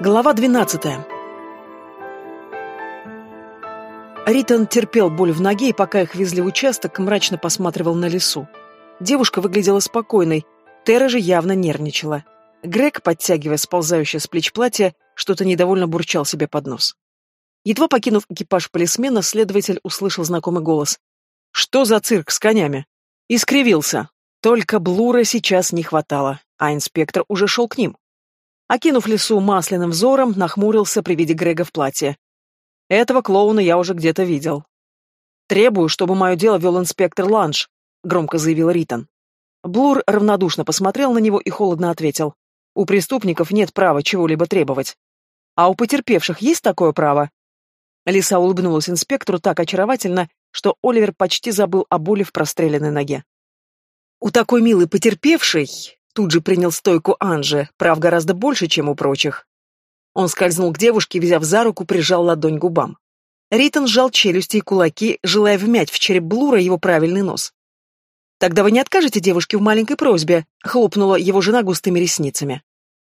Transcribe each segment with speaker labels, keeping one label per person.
Speaker 1: Глава 12. Ритон терпел боль в ноге, и пока их везли в участок, мрачно посматривал на лесу. Девушка выглядела спокойной, Тера же явно нервничала. Грег, подтягивая сползающее с плеч платье, что-то недовольно бурчал себе под нос. Едва покинув экипаж полисмена, следователь услышал знакомый голос. «Что за цирк с конями?» И скривился. Только Блура сейчас не хватало, а инспектор уже шел к ним. Окинув лесу масляным взором, нахмурился при виде Грега в платье. Этого клоуна я уже где-то видел. «Требую, чтобы мое дело вел инспектор Ланш», — громко заявил Ритон. Блур равнодушно посмотрел на него и холодно ответил. «У преступников нет права чего-либо требовать. А у потерпевших есть такое право?» Лиса улыбнулась инспектору так очаровательно, что Оливер почти забыл о боли в простреленной ноге. «У такой милой потерпевшей Тут же принял стойку Анже, прав гораздо больше, чем у прочих. Он скользнул к девушке, взяв за руку, прижал ладонь к губам. Ритон сжал челюсти и кулаки, желая вмять в череп Блура его правильный нос. «Тогда вы не откажете девушке в маленькой просьбе?» — хлопнула его жена густыми ресницами.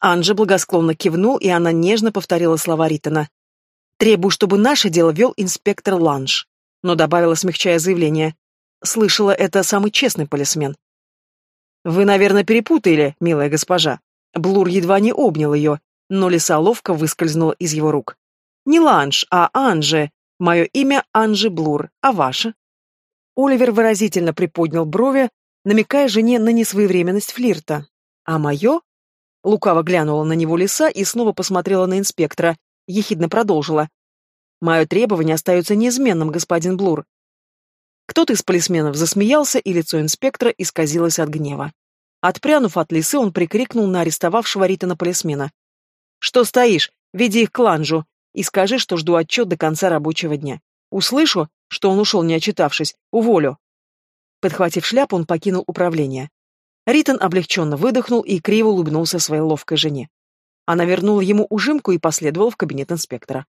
Speaker 1: Анжа благосклонно кивнул, и она нежно повторила слова Ритона. «Требую, чтобы наше дело вел инспектор Ланж», но добавила, смягчая заявление. Слышала, это самый честный полисмен. «Вы, наверное, перепутали, милая госпожа». Блур едва не обнял ее, но лиса ловко выскользнула из его рук. «Не Ланж, а Анже. Мое имя Анжи Блур, а ваше?» Оливер выразительно приподнял брови, намекая жене на несвоевременность флирта. «А мое?» Лукаво глянула на него лиса и снова посмотрела на инспектора, ехидно продолжила. «Мое требование остается неизменным, господин Блур. Кто-то из полисменов засмеялся, и лицо инспектора исказилось от гнева. Отпрянув от лисы, он прикрикнул на арестовавшего Ритана полисмена. «Что стоишь? Веди их к ланжу и скажи, что жду отчет до конца рабочего дня. Услышу, что он ушел, не отчитавшись. Уволю». Подхватив шляпу, он покинул управление. Ритон облегченно выдохнул и криво улыбнулся своей ловкой жене. Она вернула ему ужимку и последовала в кабинет инспектора.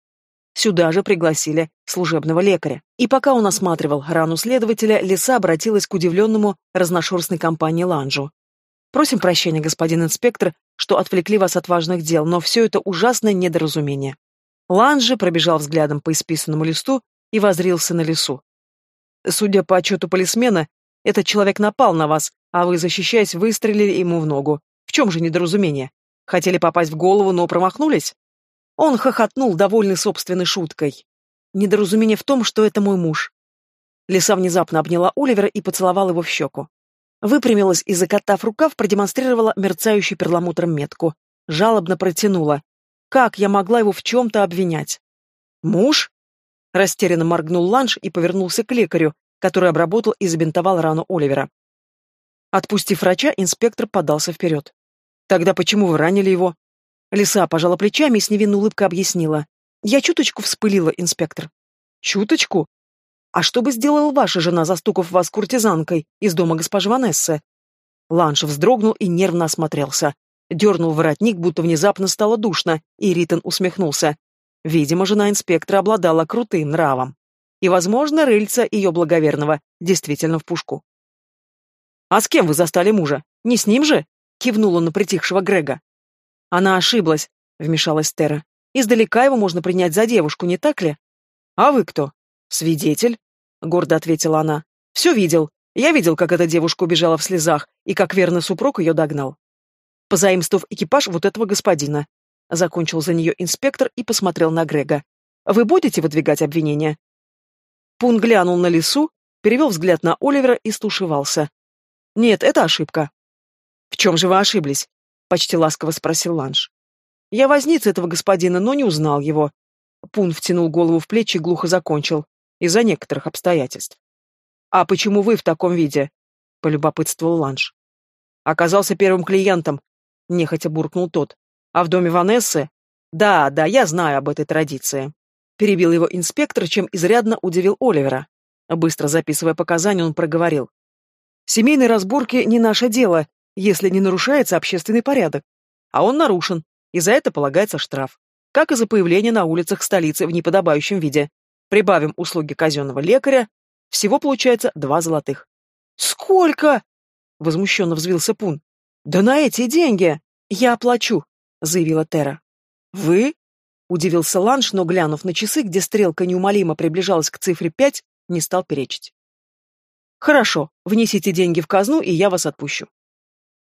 Speaker 1: Сюда же пригласили служебного лекаря. И пока он осматривал рану следователя, Лиса обратилась к удивленному разношерстной компании Ланжу. «Просим прощения, господин инспектор, что отвлекли вас от важных дел, но все это ужасное недоразумение». Ланжи пробежал взглядом по исписанному листу и возрился на лесу. «Судя по отчету полисмена, этот человек напал на вас, а вы, защищаясь, выстрелили ему в ногу. В чем же недоразумение? Хотели попасть в голову, но промахнулись?» Он хохотнул, довольный собственной шуткой. Недоразумение в том, что это мой муж. Лиса внезапно обняла Оливера и поцеловала его в щеку. Выпрямилась и, закатав рукав, продемонстрировала мерцающую перламутром метку. Жалобно протянула. Как я могла его в чем-то обвинять? Муж? Растерянно моргнул Ланш и повернулся к лекарю, который обработал и забинтовал рану Оливера. Отпустив врача, инспектор подался вперед. «Тогда почему вы ранили его?» Лиса пожала плечами и с невинной улыбкой объяснила. Я чуточку вспылила, инспектор. Чуточку? А что бы сделала ваша жена, застукав вас куртизанкой из дома госпожи Ванессы? Ланш вздрогнул и нервно осмотрелся. Дернул воротник, будто внезапно стало душно, и Ритон усмехнулся. Видимо, жена инспектора обладала крутым нравом. И, возможно, рыльца ее благоверного действительно в пушку. «А с кем вы застали мужа? Не с ним же?» — кивнула на притихшего Грега. Она ошиблась, вмешалась Тера. Издалека его можно принять за девушку, не так ли? А вы кто? Свидетель, гордо ответила она. Все видел. Я видел, как эта девушка убежала в слезах, и как верный супруг ее догнал. Позаимствовав экипаж вот этого господина. Закончил за нее инспектор и посмотрел на Грега. Вы будете выдвигать обвинения? Пун глянул на лесу, перевел взгляд на Оливера и стушевался. Нет, это ошибка. В чем же вы ошиблись? — почти ласково спросил Ланш. «Я возница этого господина, но не узнал его». Пун втянул голову в плечи и глухо закончил. «Из-за некоторых обстоятельств». «А почему вы в таком виде?» — полюбопытствовал Ланш. «Оказался первым клиентом», — нехотя буркнул тот. «А в доме Ванессы?» «Да, да, я знаю об этой традиции». Перебил его инспектор, чем изрядно удивил Оливера. Быстро записывая показания, он проговорил. «Семейные разборки не наше дело, если не нарушается общественный порядок. А он нарушен, и за это полагается штраф. Как и за появление на улицах столицы в неподобающем виде. Прибавим услуги казенного лекаря, всего получается два золотых. «Сколько?» — возмущенно взвился Пун. «Да на эти деньги! Я оплачу!» — заявила Тера. «Вы?» — удивился Ланш, но, глянув на часы, где стрелка неумолимо приближалась к цифре пять, не стал перечить. «Хорошо, внесите деньги в казну, и я вас отпущу».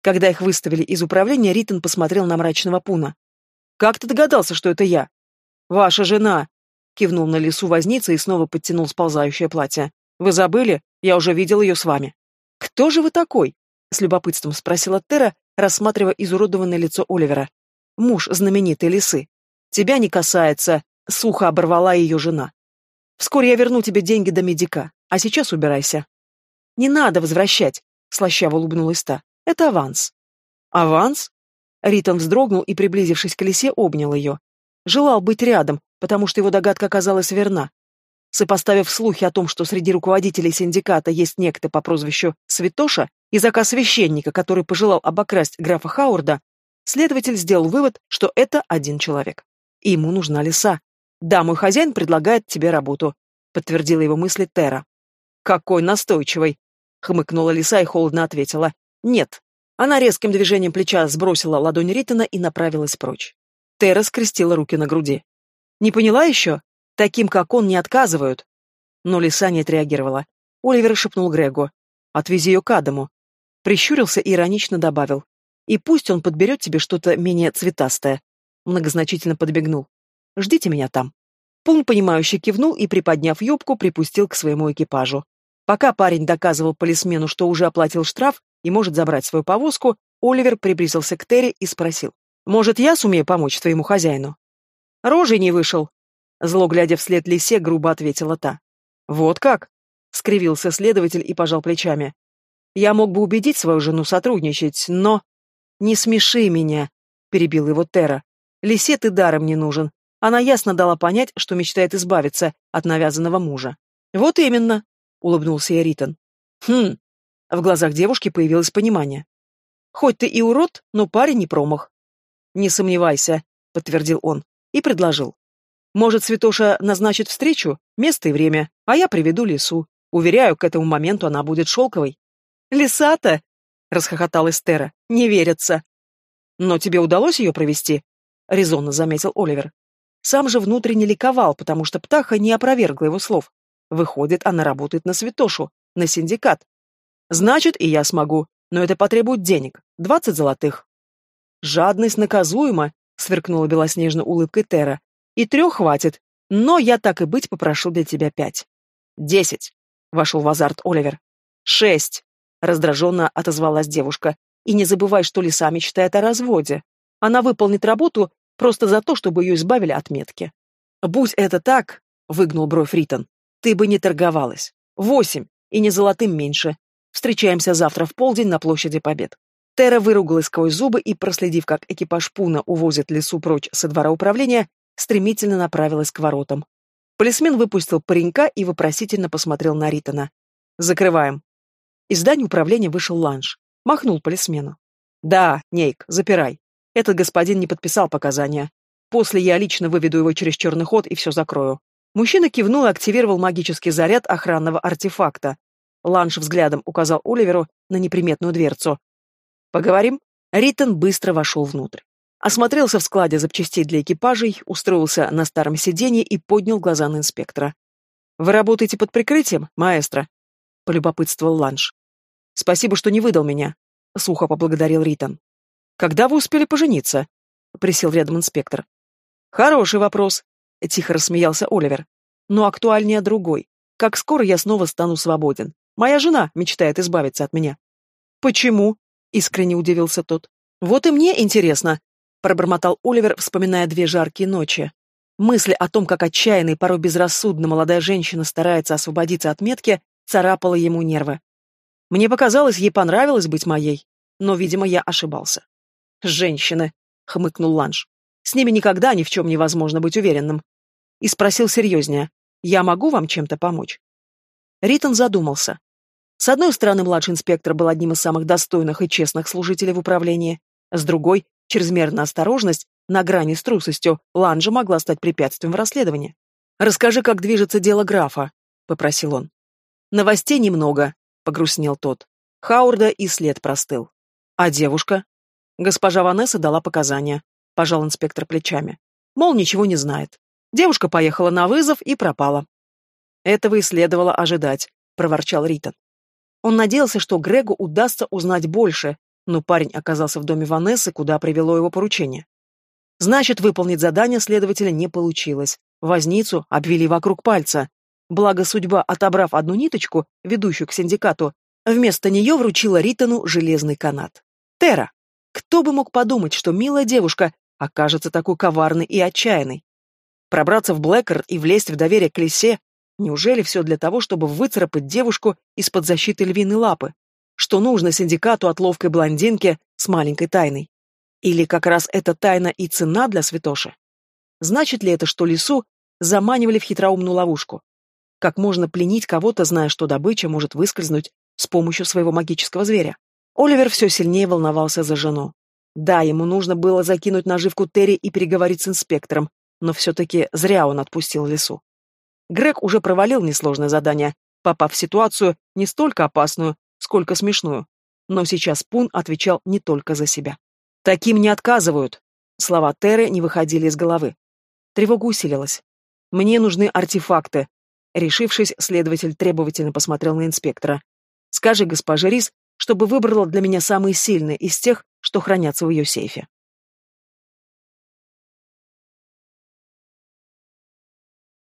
Speaker 1: Когда их выставили из управления, Ритон посмотрел на мрачного Пуна. «Как ты догадался, что это я?» «Ваша жена!» — кивнул на лесу возница и снова подтянул сползающее платье. «Вы забыли? Я уже видел ее с вами». «Кто же вы такой?» — с любопытством спросила Тера, рассматривая изуродованное лицо Оливера. «Муж знаменитой лисы. Тебя не касается», — сухо оборвала ее жена. «Вскоре я верну тебе деньги до медика, а сейчас убирайся». «Не надо возвращать», — слащаво улыбнулась та. «Это аванс». «Аванс?» Ритон вздрогнул и, приблизившись к лисе, обнял ее. Желал быть рядом, потому что его догадка оказалась верна. Сопоставив слухи о том, что среди руководителей синдиката есть некто по прозвищу Святоша и заказ священника, который пожелал обокрасть графа Хаурда, следователь сделал вывод, что это один человек. И ему нужна лиса. «Да, мой хозяин предлагает тебе работу», — подтвердила его мысли Тера. «Какой настойчивый!» — хмыкнула лиса и холодно ответила. «Нет». Она резким движением плеча сбросила ладонь Ритона и направилась прочь. Тера скрестила руки на груди. «Не поняла еще? Таким, как он, не отказывают». Но лиса не отреагировала. Оливер шепнул Грегу. «Отвези ее к Адаму». Прищурился и иронично добавил. «И пусть он подберет тебе что-то менее цветастое». Многозначительно подбегнул. «Ждите меня там». Пун, понимающе кивнул и, приподняв юбку, припустил к своему экипажу. Пока парень доказывал полисмену, что уже оплатил штраф и может забрать свою повозку, Оливер приблизился к Терри и спросил. Может, я сумею помочь твоему хозяину? Рожей не вышел. Зло глядя вслед лисе, грубо ответила та. Вот как? Скривился следователь и пожал плечами. Я мог бы убедить свою жену сотрудничать, но... Не смеши меня, перебил его Тера. Лисе ты даром не нужен. Она ясно дала понять, что мечтает избавиться от навязанного мужа. Вот именно, улыбнулся я Ритон. Хм. В глазах девушки появилось понимание. Хоть ты и урод, но парень не промах. «Не сомневайся», — подтвердил он и предложил. «Может, Святоша назначит встречу, место и время, а я приведу лису. Уверяю, к этому моменту она будет шелковой». «Лиса-то?» — расхохоталась Тера. «Не верится». «Но тебе удалось ее провести?» — резонно заметил Оливер. Сам же внутренне ликовал, потому что птаха не опровергла его слов. Выходит, она работает на Святошу, на синдикат. Значит, и я смогу, но это потребует денег. Двадцать золотых. «Жадность наказуема», — сверкнула белоснежной улыбкой Тера. «И трех хватит, но я так и быть попрошу для тебя пять». «Десять», — вошел в азарт Оливер. «Шесть», — раздраженно отозвалась девушка. «И не забывай, что лиса мечтает о разводе. Она выполнит работу просто за то, чтобы ее избавили от метки». «Будь это так», — выгнул бровь Ритон, — «ты бы не торговалась. Восемь, и не золотым меньше. Встречаемся завтра в полдень на площади Побед». Тера выругалась сквозь зубы и, проследив, как экипаж Пуна увозит лесу прочь со двора управления, стремительно направилась к воротам. Полисмен выпустил паренька и вопросительно посмотрел на Ритона. «Закрываем». Из здания управления вышел ланж. Махнул полисмену. «Да, Нейк, запирай. Этот господин не подписал показания. После я лично выведу его через черный ход и все закрою». Мужчина кивнул и активировал магический заряд охранного артефакта. Ланж взглядом указал Оливеру на неприметную дверцу. «Поговорим?» Риттон быстро вошел внутрь. Осмотрелся в складе запчастей для экипажей, устроился на старом сиденье и поднял глаза на инспектора. «Вы работаете под прикрытием, маэстро?» — полюбопытствовал Ланш. «Спасибо, что не выдал меня», — сухо поблагодарил Риттон. «Когда вы успели пожениться?» — присел рядом инспектор. «Хороший вопрос», — тихо рассмеялся Оливер. «Но актуальнее другой. Как скоро я снова стану свободен? Моя жена мечтает избавиться от меня». «Почему?» Искренне удивился тот. Вот и мне интересно, пробормотал Оливер, вспоминая две жаркие ночи. Мысль о том, как отчаянно и порой безрассудно молодая женщина старается освободиться от метки, царапала ему нервы. Мне показалось, ей понравилось быть моей, но, видимо, я ошибался. «Женщины», — хмыкнул Ланж. «С ними никогда ни в чем невозможно быть уверенным». И спросил серьезнее. «Я могу вам чем-то помочь?» Ритон задумался. С одной стороны, младший инспектор был одним из самых достойных и честных служителей в управлении, с другой, чрезмерная осторожность, на грани с трусостью, Ланжа могла стать препятствием в расследовании. «Расскажи, как движется дело графа», — попросил он. «Новостей немного», — погрустнел тот. Хаурда и след простыл. «А девушка?» Госпожа Ванесса дала показания. Пожал инспектор плечами. Мол, ничего не знает. Девушка поехала на вызов и пропала. Этого и следовало ожидать, проворчал Ритон. Он надеялся, что Грегу удастся узнать больше, но парень оказался в доме Ванессы, куда привело его поручение. Значит, выполнить задание следователя не получилось. Возницу обвели вокруг пальца. Благо судьба, отобрав одну ниточку, ведущую к синдикату, вместо нее вручила Ритону железный канат. Тера. Кто бы мог подумать, что милая девушка окажется такой коварной и отчаянной? Пробраться в Блэкер и влезть в доверие к лисе Неужели все для того, чтобы выцарапать девушку из-под защиты львиной лапы? Что нужно синдикату от ловкой блондинки с маленькой тайной? Или как раз эта тайна и цена для святоши? Значит ли это, что лису заманивали в хитроумную ловушку? Как можно пленить кого-то, зная, что добыча может выскользнуть с помощью своего магического зверя? Оливер все сильнее волновался за жену. Да, ему нужно было закинуть наживку Терри и переговорить с инспектором, но все-таки зря он отпустил лесу. Грег уже провалил несложное задание, попав в ситуацию не столько опасную, сколько смешную. Но сейчас Пун отвечал не только за себя. «Таким не отказывают!» Слова Теры не выходили из головы. Тревога усилилась. «Мне нужны артефакты». Решившись, следователь требовательно посмотрел на инспектора. «Скажи госпоже Рис, чтобы выбрала для меня самые сильные из тех, что хранятся в ее сейфе».